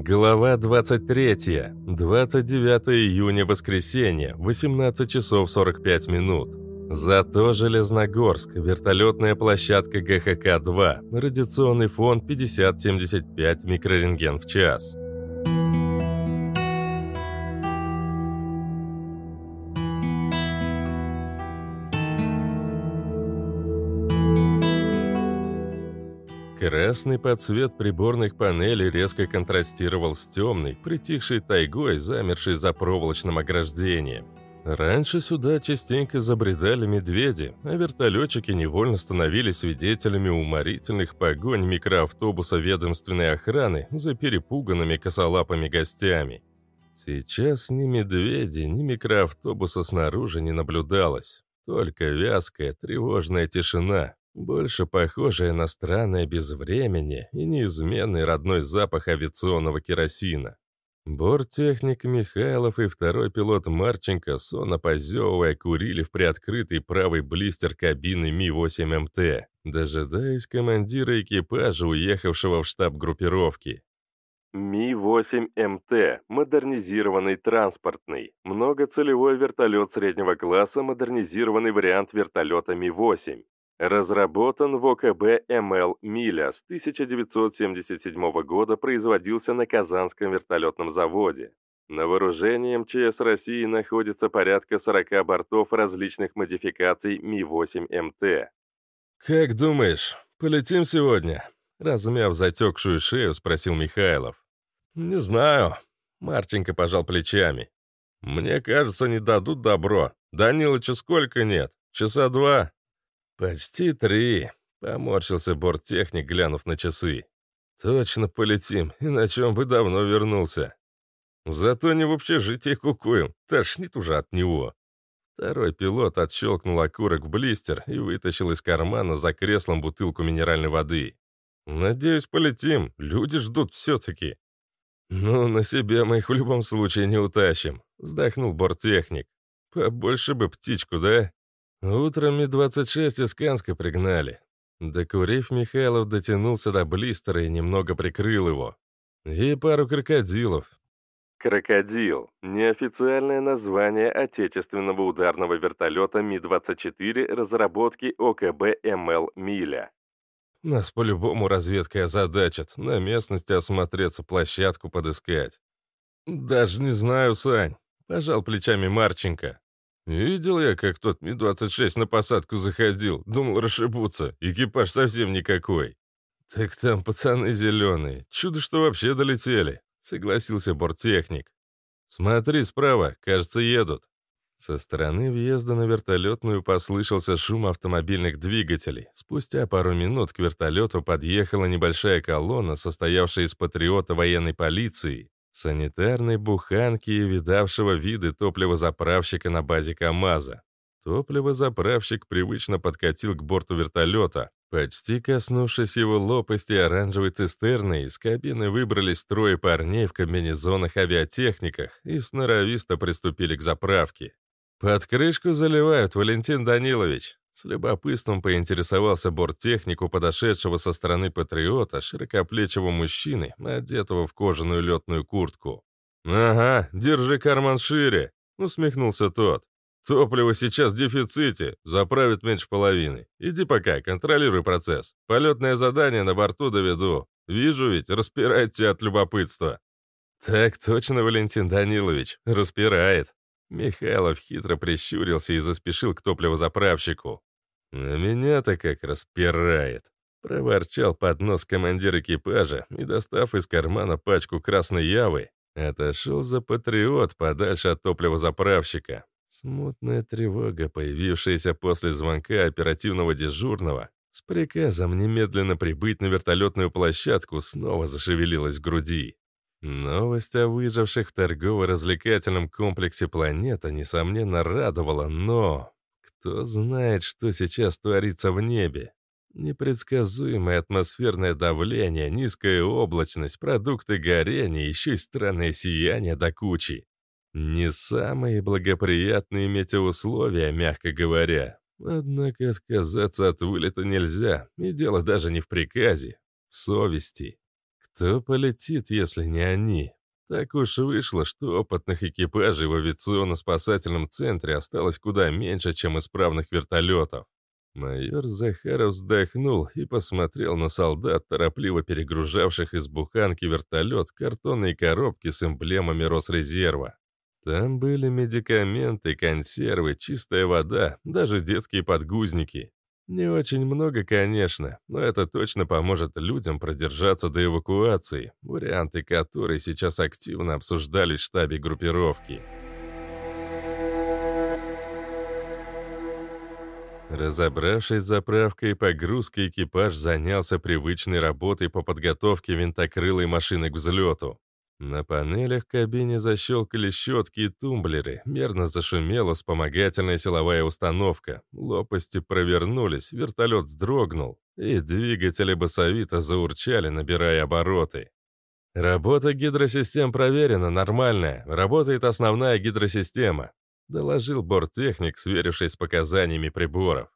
Глава 23. 29 июня, воскресенье, 18 часов 45 минут. Зато Железногорск, вертолетная площадка ГХК-2, радиационный фон 50-75 микрорентген в час. Красный подсвет приборных панелей резко контрастировал с темной, притихшей тайгой, замершей за проволочным ограждением. Раньше сюда частенько забредали медведи, а вертолетчики невольно становились свидетелями уморительных погонь микроавтобуса ведомственной охраны за перепуганными косолапыми гостями. Сейчас ни медведи, ни микроавтобуса снаружи не наблюдалось. Только вязкая, тревожная тишина, больше похожее на странное безвремение и неизменный родной запах авиационного керосина. Борттехник Михайлов и второй пилот Марченко, сонно позевывая, курили в приоткрытый правый блистер кабины Ми-8МТ, дожидаясь командира экипажа, уехавшего в штаб группировки. Ми-8МТ – модернизированный транспортный, многоцелевой вертолет среднего класса, модернизированный вариант вертолета Ми-8. Разработан в ОКБ МЛ «Миля» с 1977 года, производился на Казанском вертолетном заводе. На вооружении МЧС России находится порядка 40 бортов различных модификаций Ми-8МТ. «Как думаешь, полетим сегодня?» Размяв затекшую шею, спросил Михайлов. «Не знаю». Марченко пожал плечами. «Мне кажется, не дадут добро. Данилыча сколько нет? Часа два?» «Почти три», — поморщился борттехник, глянув на часы. «Точно полетим, иначе он бы давно вернулся. Зато не в общежитии кукуем, тошнит уже от него». Второй пилот отщелкнул окурок в блистер и вытащил из кармана за креслом бутылку минеральной воды. «Надеюсь, полетим, люди ждут все-таки». «Ну, на себе мы их в любом случае не утащим», — вздохнул борттехник. «Побольше бы птичку, да?» Утром Ми-26 из Канска пригнали. Докурив, Михайлов дотянулся до блистера и немного прикрыл его. И пару крокодилов. Крокодил – неофициальное название отечественного ударного вертолета Ми-24 разработки ОКБ МЛ «Миля». Нас по-любому разведка озадачит, на местности осмотреться, площадку подыскать. Даже не знаю, Сань, пожал плечами Марченко. Видел я, как тот Ми-26 на посадку заходил. Думал, расшибутся. Экипаж совсем никакой. Так там пацаны зеленые. Чудо, что вообще долетели. Согласился борттехник. Смотри справа, кажется, едут. Со стороны въезда на вертолетную послышался шум автомобильных двигателей. Спустя пару минут к вертолету подъехала небольшая колонна, состоявшая из патриота военной полиции, санитарной буханки и видавшего виды топливозаправщика на базе КАМАЗа. Топливозаправщик привычно подкатил к борту вертолета. Почти коснувшись его лопасти оранжевой цистерны, из кабины выбрались трое парней в комбинезонах-авиатехниках и сноровисто приступили к заправке. «Под крышку заливают, Валентин Данилович», с любопытством поинтересовался борттехнику, подошедшего со стороны патриота, широкоплечего мужчины, одетого в кожаную летную куртку. «Ага, держи карман шире», — усмехнулся тот. «Топливо сейчас в дефиците, заправит меньше половины. Иди пока, контролируй процесс. Полетное задание на борту доведу. Вижу ведь, распирает тебя от любопытства». «Так точно, Валентин Данилович, распирает». Михайлов хитро прищурился и заспешил к топливозаправщику. «А меня-то как распирает!» Проворчал под нос командир экипажа и, достав из кармана пачку красной явы, отошел за патриот подальше от топливозаправщика. Смутная тревога, появившаяся после звонка оперативного дежурного, с приказом немедленно прибыть на вертолетную площадку, снова зашевелилась в груди. Новость о выживших в торгово-развлекательном комплексе «Планета» несомненно радовала, но... Кто знает, что сейчас творится в небе? Непредсказуемое атмосферное давление, низкая облачность, продукты горения, еще и странное сияние до кучи. Не самые благоприятные метеоусловия, мягко говоря. Однако отказаться от вылета нельзя, и дело даже не в приказе, в совести. Кто полетит, если не они? Так уж вышло, что опытных экипажей в авиационно-спасательном центре осталось куда меньше, чем исправных вертолетов. Майор Захаров вздохнул и посмотрел на солдат, торопливо перегружавших из буханки вертолет картонные коробки с эмблемами Росрезерва. Там были медикаменты, консервы, чистая вода, даже детские подгузники. Не очень много, конечно, но это точно поможет людям продержаться до эвакуации, варианты которой сейчас активно обсуждались в штабе группировки. Разобравшись с заправкой и погрузкой, экипаж занялся привычной работой по подготовке винтокрылой машины к взлету. На панелях кабине защелкали щетки и тумблеры, мерно зашумела вспомогательная силовая установка. Лопасти провернулись, вертолет вздрогнул, и двигатели басовито заурчали, набирая обороты. «Работа гидросистем проверена, нормальная. Работает основная гидросистема», — доложил борттехник, сверившись с показаниями приборов.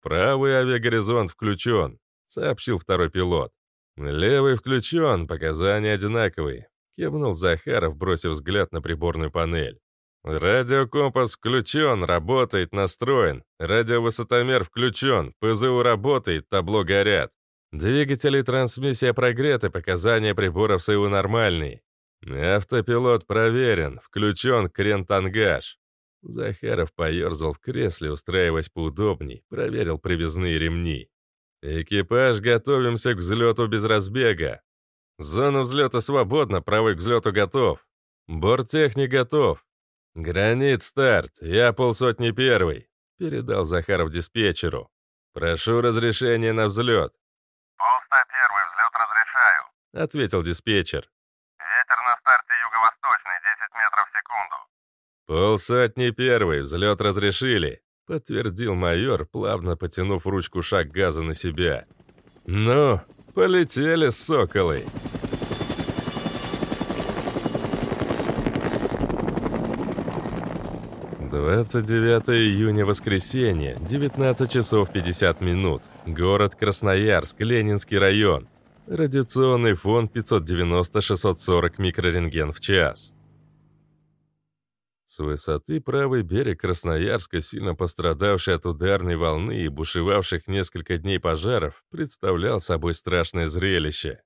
«Правый авиагоризонт включен», — сообщил второй пилот. «Левый включен, показания одинаковые. Кивнул Захаров, бросив взгляд на приборную панель. «Радиокомпас включен, работает, настроен. Радиовысотомер включен, ПЗУ работает, табло горят. Двигатели трансмиссия прогреты, показания приборов СУ нормальные. Автопилот проверен, включен крен-тангаж». Захаров поерзал в кресле, устраиваясь поудобней, проверил привязные ремни. «Экипаж, готовимся к взлету без разбега. Зона взлета свободна, правый к взлету готов. Борттехник готов. Гранит старт, я полсотни первый, передал Захаров диспетчеру. Прошу разрешения на взлет. Полста первый, взлет разрешаю, ответил диспетчер. Ветер на старте юго-восточный, 10 метров в секунду. Полсотни первый, взлет разрешили, подтвердил майор, плавно потянув ручку шаг газа на себя. Ну, Полетели, соколы!» Двадцать девятое июня, воскресенье, 19 часов 50 минут. Город Красноярск, Ленинский район. Радиационный фон 590-640 микрорентген в час. С высоты правый берег Красноярска, сильно пострадавший от ударной волны и бушевавших несколько дней пожаров, представлял собой страшное зрелище.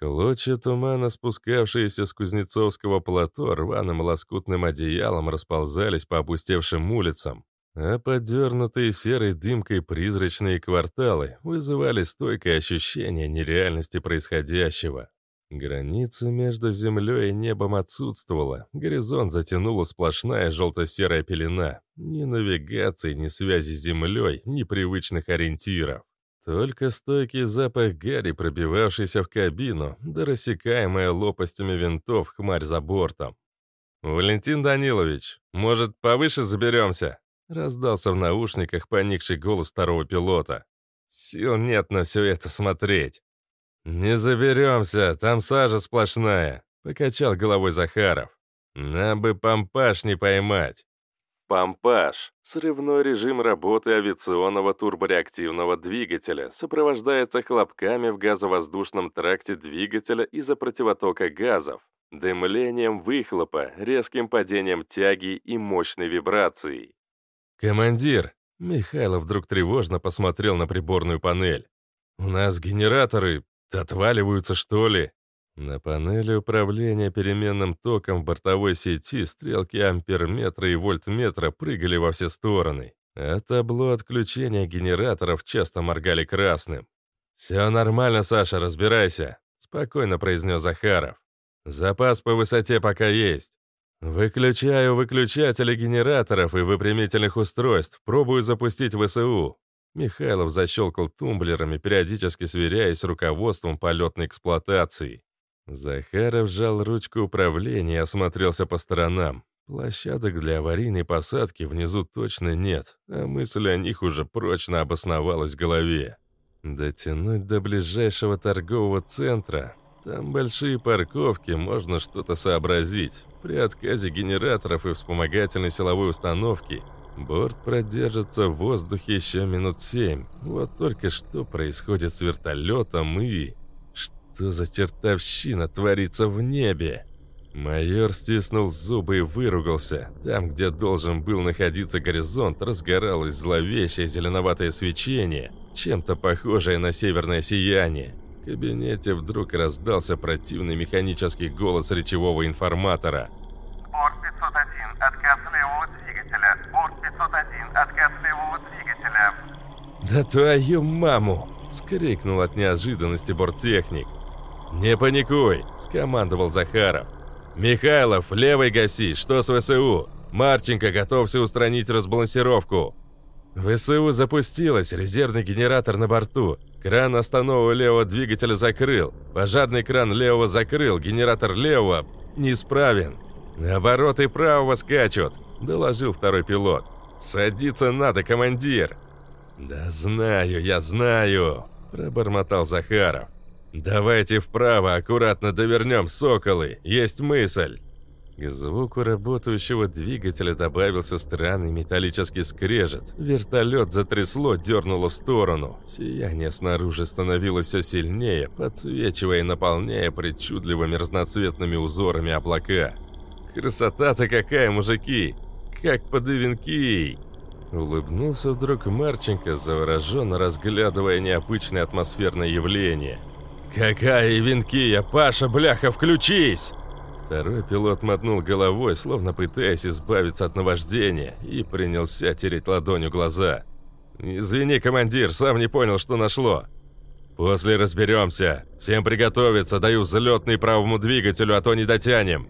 Клочья тумана, спускавшиеся с Кузнецовского плато, рваным лоскутным одеялом расползались по опустевшим улицам, а подернутые серой дымкой призрачные кварталы вызывали стойкое ощущение нереальности происходящего. Граница между землей и небом отсутствовала. Горизонт затянула сплошная желто-серая пелена. Ни навигации, ни связи с землей, ни привычных ориентиров. Только стойкий запах гари, пробивавшийся в кабину, да рассекаемая лопастями винтов хмарь за бортом. «Валентин Данилович, может, повыше заберемся?» Раздался в наушниках поникший голос второго пилота. «Сил нет на все это смотреть». «Не заберемся, там сажа сплошная», — покачал головой Захаров. «Нам бы помпаж не поймать». Помпаж – срывной режим работы авиационного турбореактивного двигателя, сопровождается хлопками в газовоздушном тракте двигателя из-за противотока газов, дымлением выхлопа, резким падением тяги и мощной вибрацией. «Командир!» – Михайлов вдруг тревожно посмотрел на приборную панель. «У нас генераторы Отваливаются, что ли? На панели управления переменным током в бортовой сети стрелки амперметра и вольтметра прыгали во все стороны, а табло отключения генераторов часто моргали красным. «Все нормально, Саша, разбирайся», — спокойно произнес Захаров. «Запас по высоте пока есть. Выключаю выключатели генераторов и выпрямительных устройств, пробую запустить ВСУ. Михайлов защелкал тумблерами, периодически сверяясь с руководством полетной эксплуатации. Захаров сжал ручку управления и осмотрелся по сторонам. Площадок для аварийной посадки внизу точно нет, а мысль о них уже прочно обосновалась в голове. Дотянуть до ближайшего торгового центра. Там большие парковки, можно что-то сообразить. При отказе генераторов и вспомогательной силовой установки – Борт продержится в воздухе еще минут семь. Вот только что происходит с вертолетом и... Что за чертовщина творится в небе? Майор стиснул зубы и выругался. Там, где должен был находиться горизонт, разгоралось зловещее зеленоватое свечение, чем-то похожее на северное сияние. В кабинете вдруг раздался противный механический голос речевого информатора. Борт 501, отказ левого двигателя. Борт 501, отказ левого двигателя. «Да твою маму!» – скрикнул от неожиданности борттехник. «Не паникуй!» – скомандовал Захаров. «Михайлов, левый гаси, что с ВСУ? Марченко, готовься устранить разбалансировку!» ВСУ запустилась, резервный генератор на борту. Кран основного левого двигателя закрыл. Пожарный кран левого закрыл, генератор левого неисправен. «Обороты правого скачут», – доложил второй пилот. «Садиться надо, командир!» «Да знаю, я знаю», – пробормотал Захаров. «Давайте вправо, аккуратно довернем соколы, есть мысль». К звуку работающего двигателя добавился странный металлический скрежет. Вертолет затрясло, дернуло в сторону. Сияние снаружи становилось все сильнее, подсвечивая и наполняя причудливыми разноцветными узорами облака. «Красота-то какая, мужики! Как под Ивенкией!» Улыбнулся вдруг Марченко, завороженно разглядывая необычное атмосферное явление – «Какая венкия! Паша, бляха, включись!» Второй пилот мотнул головой, словно пытаясь избавиться от наваждения, и принялся тереть ладонью глаза. «Извини, командир, сам не понял, что нашло». «После разберемся. Всем приготовиться, даю взлетный правому двигателю, а то не дотянем».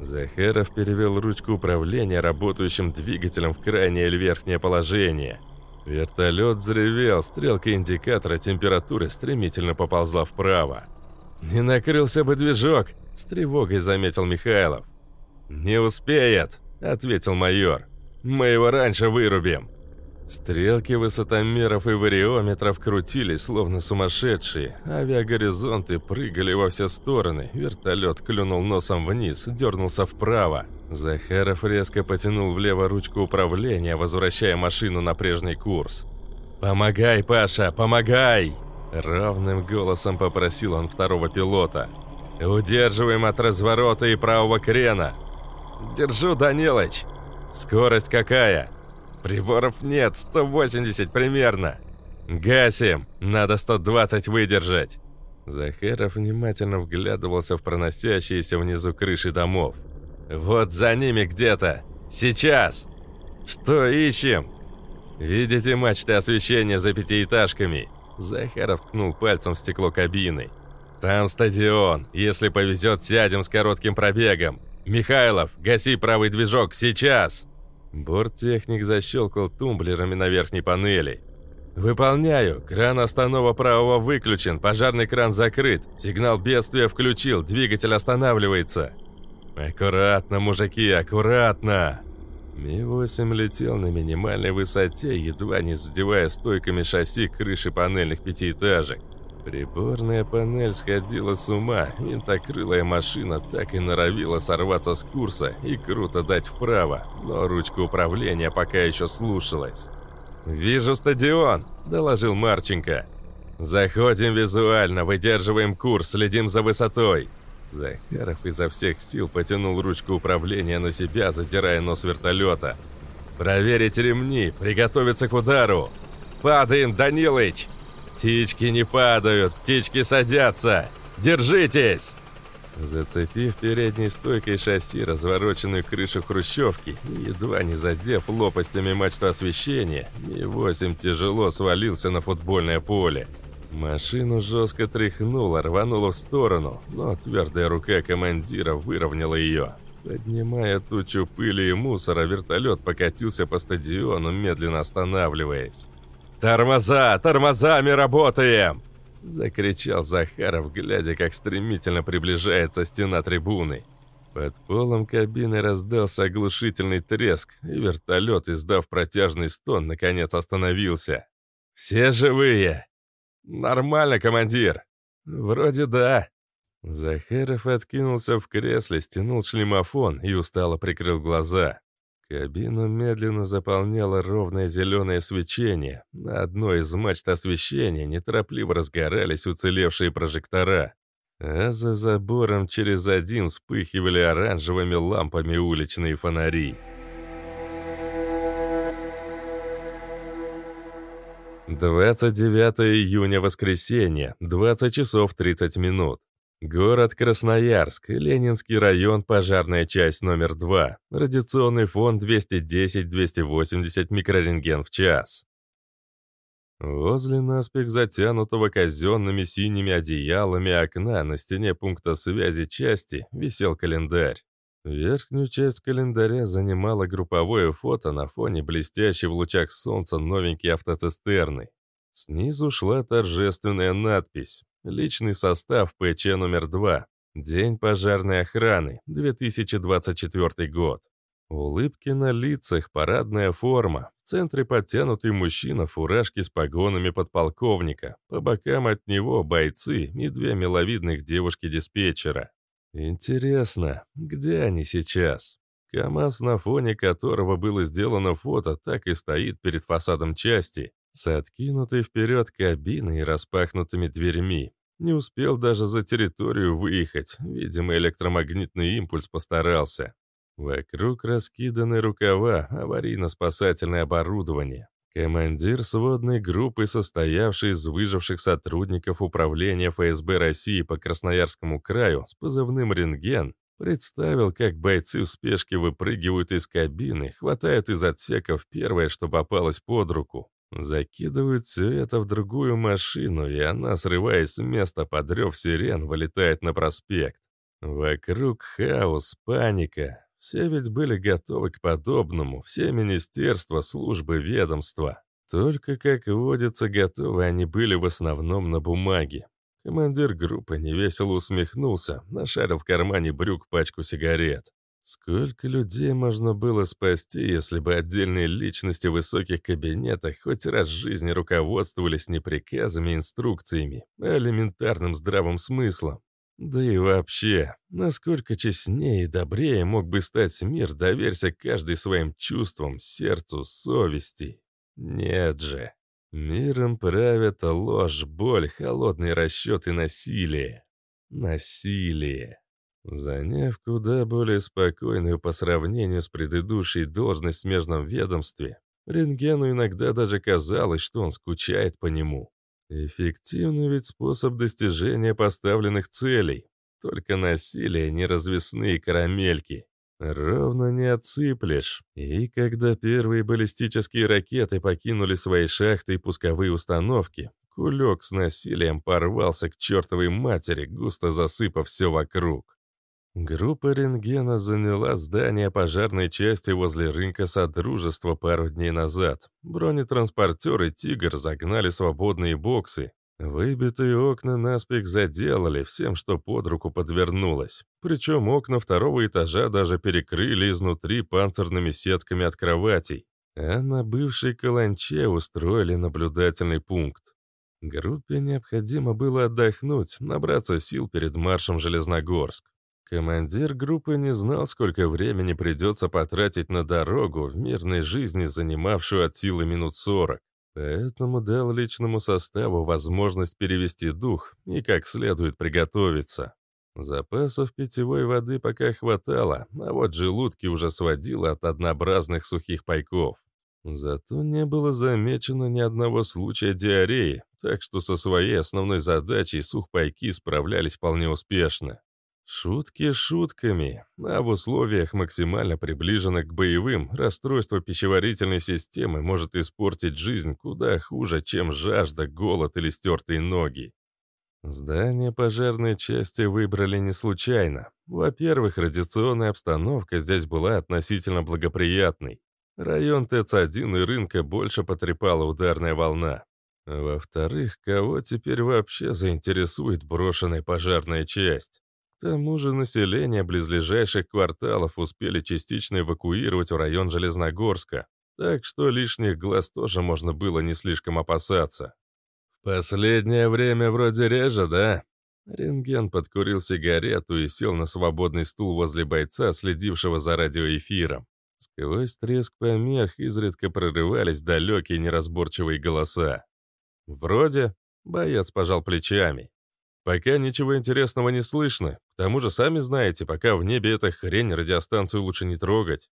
Захаров перевел ручку управления работающим двигателем в крайнее верхнее положение – Вертолет взревел, стрелка индикатора температуры стремительно поползла вправо. «Не накрылся бы движок!» – с тревогой заметил Михайлов. «Не успеет!» – ответил майор. «Мы его раньше вырубим!» Стрелки высотомеров и вариометров крутились, словно сумасшедшие. Авиагоризонты прыгали во все стороны. Вертолет клюнул носом вниз, дернулся вправо. Захаров резко потянул влево ручку управления, возвращая машину на прежний курс. «Помогай, Паша, помогай!» Ровным голосом попросил он второго пилота. «Удерживаем от разворота и правого крена!» «Держу, Данилыч!» «Скорость какая?» Приборов нет, 180 примерно. Гасим, надо 120 выдержать. Захаров внимательно вглядывался в проносящиеся внизу крыши домов. Вот за ними где-то. Сейчас. Что ищем? Видите мачты освещения за пятиэтажками? Захаров ткнул пальцем в стекло кабины. Там стадион. Если повезет, сядем с коротким пробегом. Михайлов, гаси правый движок сейчас. Борттехник защелкал тумблерами на верхней панели. «Выполняю. Кран останова правого выключен, пожарный кран закрыт, сигнал бедствия включил, двигатель останавливается». «Аккуратно, мужики, аккуратно!» Ми-8 летел на минимальной высоте, едва не задевая стойками шасси крыши панельных пятиэтажек. Приборная панель сходила с ума, винтокрылая машина так и норовила сорваться с курса и круто дать вправо, но ручка управления пока еще слушалась. «Вижу стадион», – доложил Марченко. «Заходим визуально, выдерживаем курс, следим за высотой». Захаров изо всех сил потянул ручку управления на себя, задирая нос вертолета. «Проверить ремни, приготовиться к удару!» «Падаем, Данилыч!» «Птички не падают, птички садятся! Держитесь!» Зацепив передней стойкой шасси развороченную крышу хрущевки едва не задев лопастями мачту освещения, Ми-8 тяжело свалился на футбольное поле. Машину жестко тряхнуло, рвануло в сторону, но твердая рука командира выровняла ее. Поднимая тучу пыли и мусора, вертолет покатился по стадиону, медленно останавливаясь. «Тормоза! Тормозами работаем!» Закричал Захаров, глядя, как стремительно приближается стена трибуны. Под полом кабины раздался оглушительный треск, и вертолет, издав протяжный стон, наконец остановился. «Все живые?» «Нормально, командир». «Вроде да». Захаров откинулся в кресле, стянул шлемофон и устало прикрыл глаза. Кабину медленно заполняло ровное зеленое свечение. На одной из мачт освещения неторопливо разгорались уцелевшие прожектора. а за забором через один вспыхивали оранжевыми лампами уличные фонари. 29 июня, воскресенье, 20 часов 30 минут. Город Красноярск, Ленинский район, пожарная часть номер 2. Радиационный фон 210-280 микрорентген в час. Возле наспех затянутого казенными синими одеялами окна на стене пункта связи части висел календарь. Верхнюю часть календаря занимала групповое фото на фоне блестящей в лучах солнца новенькой автоцистерны. Снизу шла торжественная надпись «Личный состав ПЧ номер 2. День пожарной охраны. 2024 год». Улыбки на лицах, парадная форма. В центре подтянутый мужчина в фуражке с погонами подполковника. По бокам от него бойцы и две миловидных девушки-диспетчера. Интересно, где они сейчас? КамАЗ, на фоне которого было сделано фото, так и стоит перед фасадом части, с откинутой вперед кабиной и распахнутыми дверьми. Не успел даже за территорию выехать, видимо, электромагнитный импульс постарался. Вокруг раскиданы рукава, аварийно-спасательное оборудование. Командир сводной группы, состоявший из выживших сотрудников Управления ФСБ России по Красноярскому краю с позывным «Рентген», представил, как бойцы в спешке выпрыгивают из кабины, хватают из отсеков первое, что попалось под руку, закидывают все это в другую машину, и она, срываясь с места под рев сирен, вылетает на проспект. Вокруг хаос, паника, все ведь были готовы к подобному, все министерства, службы, ведомства. Только, как водится, готовы они были в основном на бумаге. Командир группы невесело усмехнулся, нашарил в кармане брюк пачку сигарет. Сколько людей можно было спасти, если бы отдельные личности в высоких кабинетах хоть раз в жизни руководствовались не приказами и инструкциями, а элементарным здравым смыслом? Да и вообще, насколько честнее и добрее мог бы стать мир, доверься каждый своим чувствам, сердцу, совести. Нет же. Миром правят ложь, боль, холодный расчет и насилие. Насилие. Заняв куда более спокойную по сравнению с предыдущей должность в смежном ведомстве, Рентгену иногда даже казалось, что он скучает по нему. Эффективный ведь способ достижения поставленных целей. Только насилие, не развесные карамельки. Ровно не отсыплешь. И когда первые баллистические ракеты покинули свои шахты и пусковые установки, кулек с насилием порвался к чертовой матери, густо засыпав все вокруг. Группа рентгена заняла здание пожарной части возле рынка Содружества пару дней назад. Бронетранспортер и «Тигр» загнали свободные боксы. Выбитые окна наспех заделали всем, что под руку подвернулось. Причем окна второго этажа даже перекрыли изнутри панцирными сетками от кроватей. А на бывшей каланче устроили наблюдательный пункт. Группе необходимо было отдохнуть, набраться сил перед маршем Железногорск. Командир группы не знал, сколько времени придется потратить на дорогу в мирной жизни, занимавшую от силы минут сорок. Поэтому дал личному составу возможность перевести дух и как следует приготовиться. Запасов питьевой воды пока хватало, а вот желудки уже сводило от однообразных сухих пайков. Зато не было замечено ни одного случая диареи, так что со своей основной задачей сухпайки справлялись вполне успешно. Шутки шутками, а в условиях максимально приближенных к боевым расстройство пищеварительной системы может испортить жизнь куда хуже, чем жажда, голод или стертые ноги. Здание пожарной части выбрали не случайно. Во-первых, радиационная обстановка здесь была относительно благоприятной. Район ТЭЦ-1 и рынка больше потрепала ударная волна. Во-вторых, кого теперь вообще заинтересует брошенная пожарная часть? К тому же население близлежащих кварталов успели частично эвакуировать в район Железногорска, так что лишних глаз тоже можно было не слишком опасаться. «Последнее время вроде реже, да?» Рентген подкурил сигарету и сел на свободный стул возле бойца, следившего за радиоэфиром. Сквозь треск помех изредка прорывались далекие неразборчивые голоса. «Вроде...» — боец пожал плечами. Пока ничего интересного не слышно. К тому же, сами знаете, пока в небе эта хрень, радиостанцию лучше не трогать».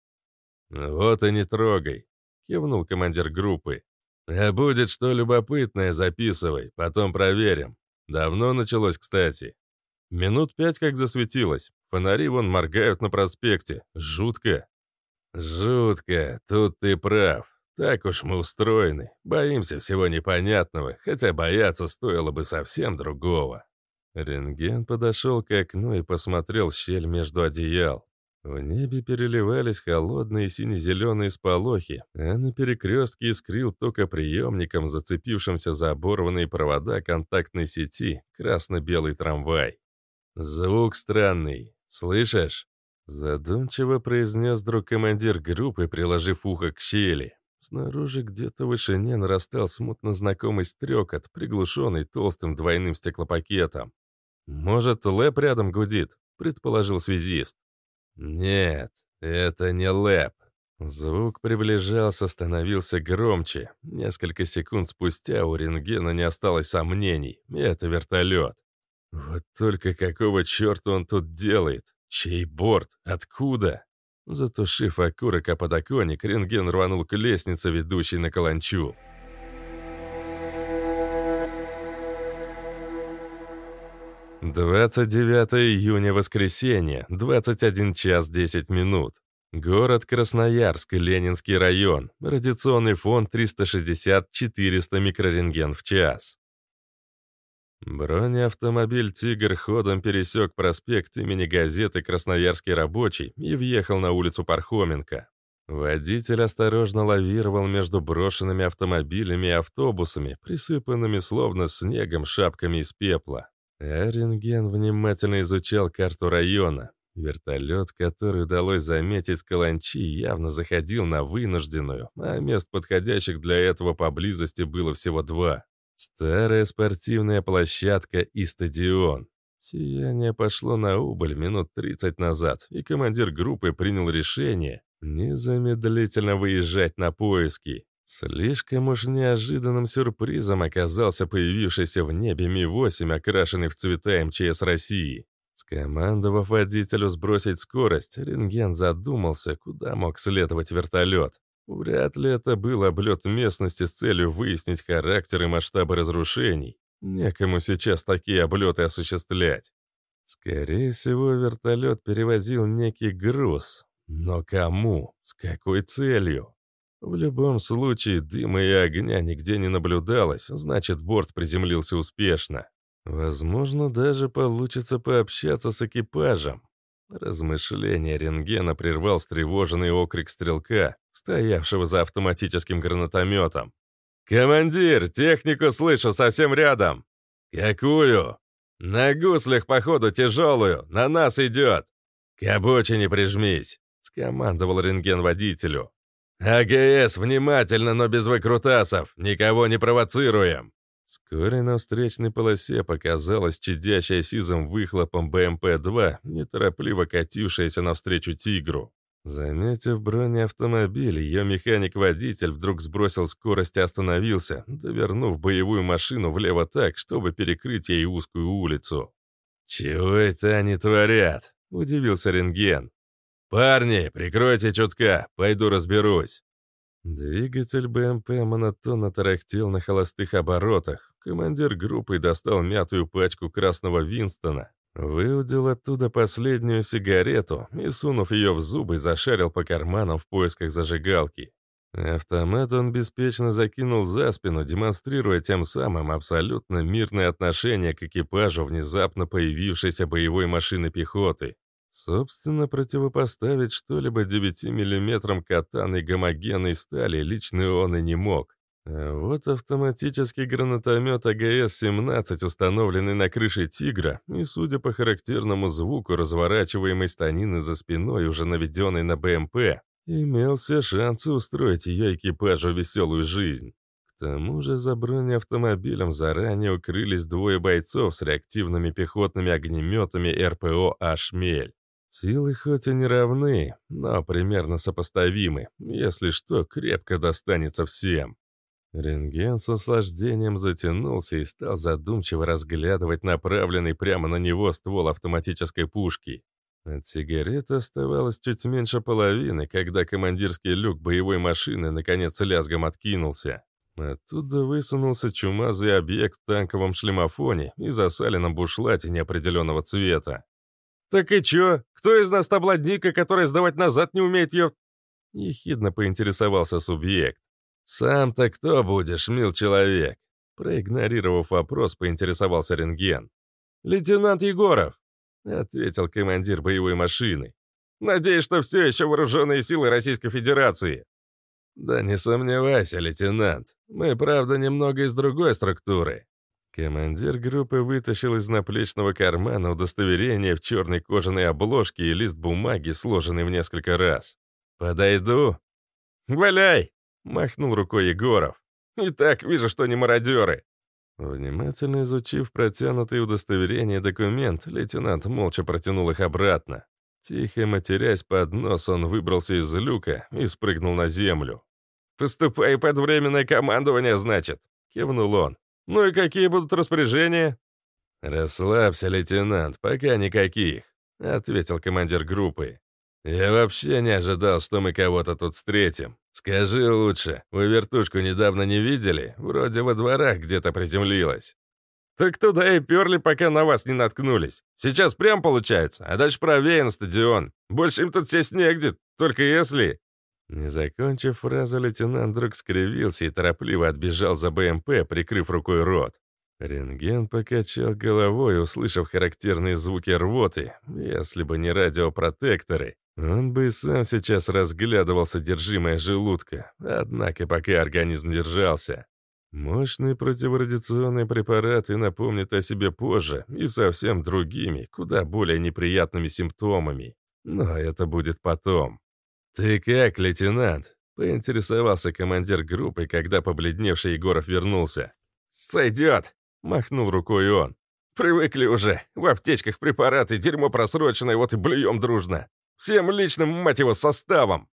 «Вот и не трогай», — кивнул командир группы. «А будет что любопытное, записывай, потом проверим. Давно началось, кстати». Минут пять как засветилось. Фонари вон моргают на проспекте. Жутко. Жутко, тут ты прав. Так уж мы устроены. Боимся всего непонятного, хотя бояться стоило бы совсем другого. Рентген подошел к окну и посмотрел в щель между одеял. В небе переливались холодные сине-зеленые сполохи, а на перекрестке искрил токоприемником, зацепившимся за оборванные провода контактной сети, красно-белый трамвай. «Звук странный. Слышишь?» Задумчиво произнес друг командир группы, приложив ухо к щели. Снаружи где-то в вышине нарастал смутно знакомый стрекот, приглушенный толстым двойным стеклопакетом. «Может, Лэп рядом гудит?» — предположил связист. «Нет, это не Лэп». Звук приближался, становился громче. Несколько секунд спустя у рентгена не осталось сомнений. Это вертолет. Вот только какого черта он тут делает? Чей борт? Откуда? Затушив окурок о подоконник, рентген рванул к лестнице, ведущей на каланчу. «Откуда?» 29 июня, воскресенье, 21 час 10 минут. Город Красноярск, Ленинский район. Радиационный фон 360-400 микрорентген в час. Бронеавтомобиль «Тигр» ходом пересек проспект имени газеты «Красноярский рабочий» и въехал на улицу Пархоменко. Водитель осторожно лавировал между брошенными автомобилями и автобусами, присыпанными словно снегом шапками из пепла. Рентген внимательно изучал карту района. Вертолет, который удалось заметить Каланчи, явно заходил на вынужденную, а мест подходящих для этого поблизости было всего два. Старая спортивная площадка и стадион. Сияние пошло на убыль минут 30 назад, и командир группы принял решение незамедлительно выезжать на поиски. Слишком уж неожиданным сюрпризом оказался появившийся в небе Ми-8, окрашенный в цвета МЧС России. Скомандовав водителю сбросить скорость, рентген задумался, куда мог следовать вертолет. Вряд ли это был облет местности с целью выяснить характер и масштабы разрушений. Некому сейчас такие облеты осуществлять. Скорее всего, вертолет перевозил некий груз. Но кому? С какой целью? В любом случае, дыма и огня нигде не наблюдалось, значит, борт приземлился успешно. Возможно, даже получится пообщаться с экипажем. Размышление рентгена прервал встревоженный окрик стрелка, стоявшего за автоматическим гранатометом. «Командир, технику слышу совсем рядом!» «Какую?» «На гуслях, походу, тяжелую, на нас идет!» «К обочине прижмись!» — скомандовал рентген водителю. «АГС, внимательно, но без выкрутасов, никого не провоцируем!» Вскоре на встречной полосе показалась чадящая сизым выхлопом БМП-2, неторопливо катившаяся навстречу «Тигру». Заметив бронеавтомобиль, ее механик-водитель вдруг сбросил скорость и остановился, довернув боевую машину влево так, чтобы перекрыть ей узкую улицу. «Чего это они творят?» — удивился рентген. «Парни, прикройте чутка, пойду разберусь». Двигатель БМП монотонно тарахтел на холостых оборотах. Командир группы достал мятую пачку красного Винстона, выудил оттуда последнюю сигарету и, сунув ее в зубы, зашарил по карманам в поисках зажигалки. Автомат он беспечно закинул за спину, демонстрируя тем самым абсолютно мирное отношение к экипажу внезапно появившейся боевой машины пехоты. Собственно, противопоставить что-либо 9 миллиметрам катаны гомогенной стали лично он и не мог. А вот автоматический гранатомет АГС-17, установленный на крыше «Тигра», и, судя по характерному звуку разворачиваемой станины за спиной, уже наведенной на БМП, имел все шансы устроить ее экипажу веселую жизнь. К тому же за бронеавтомобилем заранее укрылись двое бойцов с реактивными пехотными огнеметами РПО «Ашмель». Силы хоть и не равны, но примерно сопоставимы. Если что, крепко достанется всем. Рентген с наслаждением затянулся и стал задумчиво разглядывать направленный прямо на него ствол автоматической пушки. От сигареты оставалось чуть меньше половины, когда командирский люк боевой машины наконец лязгом откинулся. Оттуда высунулся чумазый объект в танковом шлемофоне и засаленном бушлате неопределенного цвета. «Так и чё? Кто из нас та бладника, которая сдавать назад не умеет, ё...» Ехидно поинтересовался субъект. «Сам-то кто будешь, мил человек?» Проигнорировав вопрос, поинтересовался рентген. «Лейтенант Егоров», — ответил командир боевой машины. «Надеюсь, что все еще вооруженные силы Российской Федерации». «Да не сомневайся, лейтенант. Мы, правда, немного из другой структуры». Командир группы вытащил из наплечного кармана удостоверение в черной кожаной обложке и лист бумаги, сложенный в несколько раз. «Подойду?» «Валяй!» Махнул рукой Егоров. «И так вижу, что не мародеры». Внимательно изучив протянутые удостоверения документ, лейтенант молча протянул их обратно. Тихо матерясь под нос, он выбрался из люка и спрыгнул на землю. «Поступай под временное командование, значит», — кивнул он. «Ну и какие будут распоряжения?» «Расслабься, лейтенант, пока никаких», — ответил командир группы. «Я вообще не ожидал, что мы кого-то тут встретим. Скажи лучше, вы вертушку недавно не видели? Вроде во дворах где-то приземлилась». «Так туда и перли, пока на вас не наткнулись. Сейчас прям получается, а дальше правее на стадион. Больше им тут сесть негде, только если...» Не закончив фразу, лейтенант вдруг скривился и торопливо отбежал за БМП, прикрыв рукой рот. Рентген покачал головой, услышав характерные звуки рвоты. Если бы не радиопротекторы, он бы и сам сейчас разглядывал содержимое желудка, однако пока организм держался. Мощные противорадиационные препараты напомнят о себе позже и совсем другими, куда более неприятными симптомами. Но это будет потом. «Ты как, лейтенант?» — поинтересовался командир группы, когда побледневший Егоров вернулся. «Сойдет!» — махнул рукой он. «Привыкли уже. В аптечках препараты, дерьмо просроченное, вот и блюем дружно. Всем личным, мать его, составом!»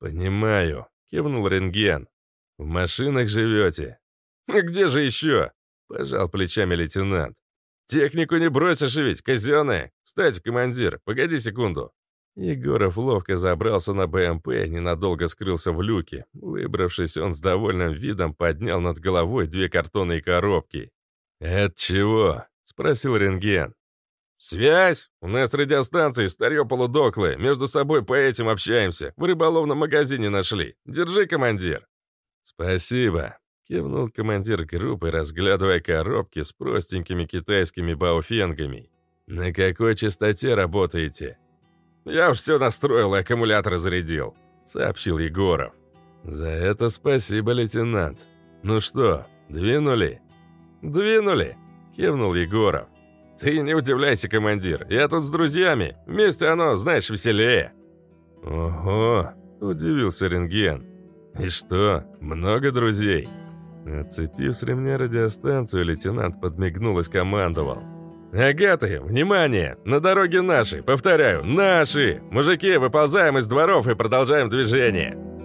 «Понимаю», — кивнул рентген. «В машинах живете?» «А где же еще?» — пожал плечами лейтенант. «Технику не бросишь ведь, казенная. Кстати, командир, погоди секунду». Егоров ловко забрался на БМП и ненадолго скрылся в люке. Выбравшись, он с довольным видом поднял над головой две картонные коробки. «Это чего?» — спросил рентген. «Связь! У нас радиостанции, старье полудоклые. Между собой по этим общаемся. В рыболовном магазине нашли. Держи, командир!» «Спасибо!» — кивнул командир группы, разглядывая коробки с простенькими китайскими бауфенгами. «На какой частоте работаете?» «Я все настроил и аккумулятор зарядил», — сообщил Егоров. «За это спасибо, лейтенант. Ну что, двинули?» «Двинули!» — кивнул Егоров. «Ты не удивляйся, командир, я тут с друзьями. Вместе оно, знаешь, веселее». «Ого!» – удивился рентген. «И что, много друзей?» Отцепив с ремня радиостанцию, лейтенант подмигнул и скомандовал. «Ага ты, внимание! На дороге наши, повторяю, наши! Мужики, выползаем из дворов и продолжаем движение!»